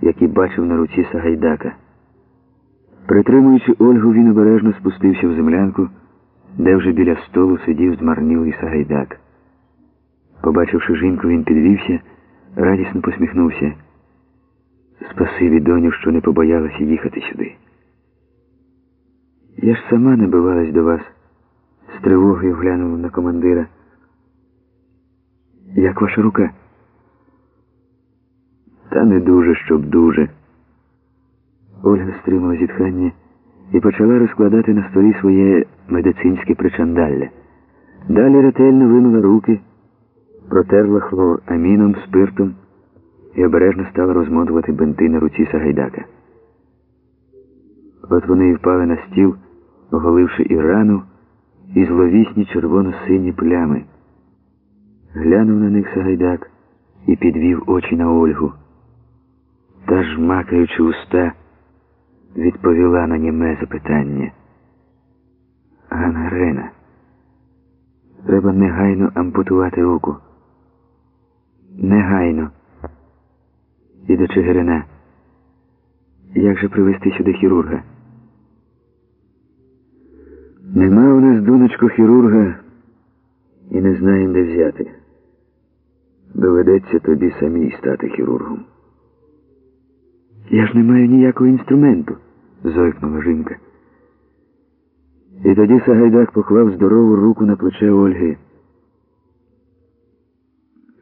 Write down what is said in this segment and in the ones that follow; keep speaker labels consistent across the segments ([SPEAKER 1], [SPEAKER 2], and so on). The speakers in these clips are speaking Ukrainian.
[SPEAKER 1] які бачив на руці Сагайдака. Притримуючи Ольгу, він обережно спустився в землянку, де вже біля столу сидів змарнілий Сагайдак. Побачивши жінку, він підвівся, радісно посміхнувся. Спасибі, доню, що не побоялася їхати сюди. Я ж сама набивалась до вас, з тривогою глянула на командира. Як ваша рука? Та не дуже, щоб дуже. Ольга стримала зітхання і почала розкладати на столі своє медицинське причандалля. Далі ретельно вимила руки, протерла хлор аміном, спиртом і обережно стала розмотувати бинти на руці Сагайдака. От вони і впали на стіл, оголивши і рану, і зловісні червоно-сині плями. Глянув на них Сагайдак і підвів очі на Ольгу. Та, жмакаючи уста, відповіла на німе запитання. Гангрена. Треба негайно ампутувати руку. Негайно. І до Чигирина. Як же привезти сюди хірурга? Нема у нас, донечко, хірурга, і не знаємо, де взяти. Доведеться тобі самій стати хірургом. Я ж не маю ніякого інструменту, зойкнула жінка. І тоді Сагайдак поклав здорову руку на плече Ольги.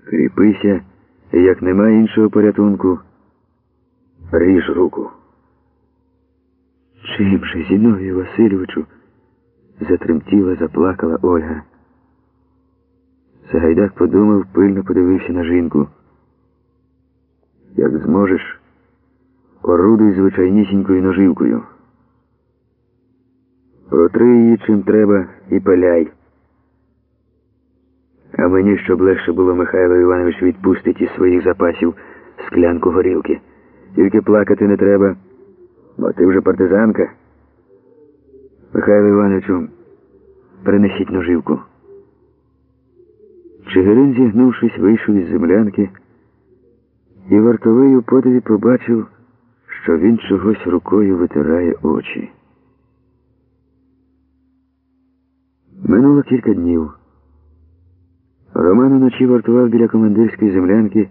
[SPEAKER 1] Кріпися, як нема іншого порятунку, ріж руку. Чим же, Зіновію Васильовичу? затремтіла, заплакала Ольга. Сагайдак подумав, пильно подивився на жінку. Як зможеш, орудуй звичайнісінькою ножівкою. Протри її чим треба і паляй. А мені, щоб легше було, Михайло Іванович відпустить із своїх запасів склянку горілки. Тільки плакати не треба, бо ти вже партизанка. Михайло Івановичу, принесіть ножівку. Чигирин, зігнувшись, вийшов із землянки, і вартовий у подиві побачив, що він чогось рукою витирає очі. Минуло кілька днів. Роман уночі вартував біля командирської землянки,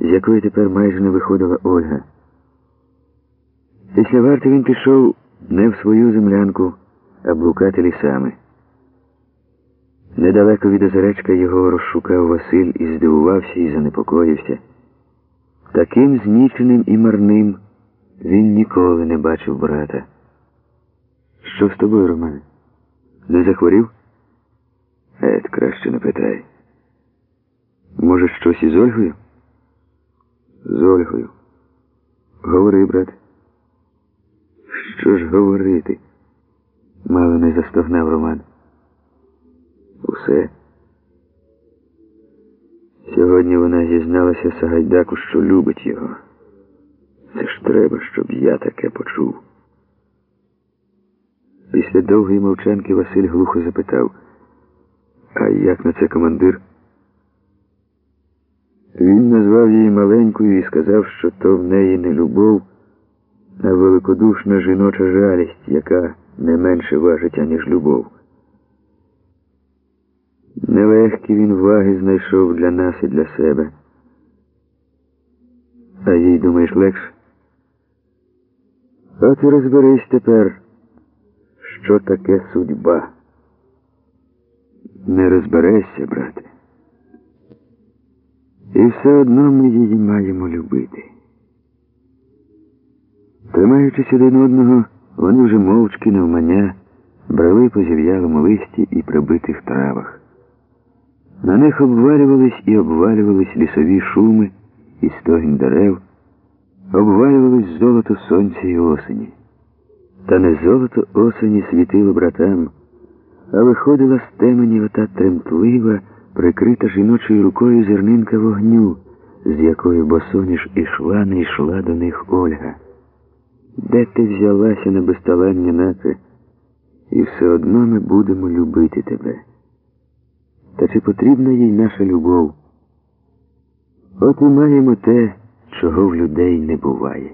[SPEAKER 1] з якої тепер майже не виходила Ольга. Після варти він пішов не в свою землянку, а блукати лісами. Недалеко від озеречка його розшукав Василь і здивувався і занепокоївся. Таким зніченим і марним він ніколи не бачив брата. Що з тобою, Романе? Не захворів? Ет, краще не питай. Може, щось із Ольгою? З Ольгою. Говори, брат. Що ж говорити? Мало не застогнав Роман. Усе. Сьогодні вона зізналася Сагайдаку, що любить його. Це ж треба, щоб я таке почув. Після довгої мовчанки Василь глухо запитав, а як на це командир? Він назвав її маленькою і сказав, що то в неї не любов, а великодушна жіноча жалість, яка не менше важить, аніж любов. Нелегкі він ваги знайшов для нас і для себе. А їй, думаєш, легше? А ти розберись тепер, що таке судьба. Не розберешся, брате. І все одно ми її маємо любити. Тримаючись один одного, вони вже мовчки навмання брали по зів'ялому листі і прибитих травах. На них обвалювались і обвалювались лісові шуми і стогін дерев, обвалювались золото сонця і осені. Та не золото осені світило братам, а виходила з темені ота тремтлива, прикрита жіночою рукою зернинка вогню, з якою босоніж ішла, не йшла до них Ольга. Де ти взялася на безталання наци, і все одно ми будемо любити тебе. Та чи потрібна їй наша любов? От і маємо те, чого в людей не буває.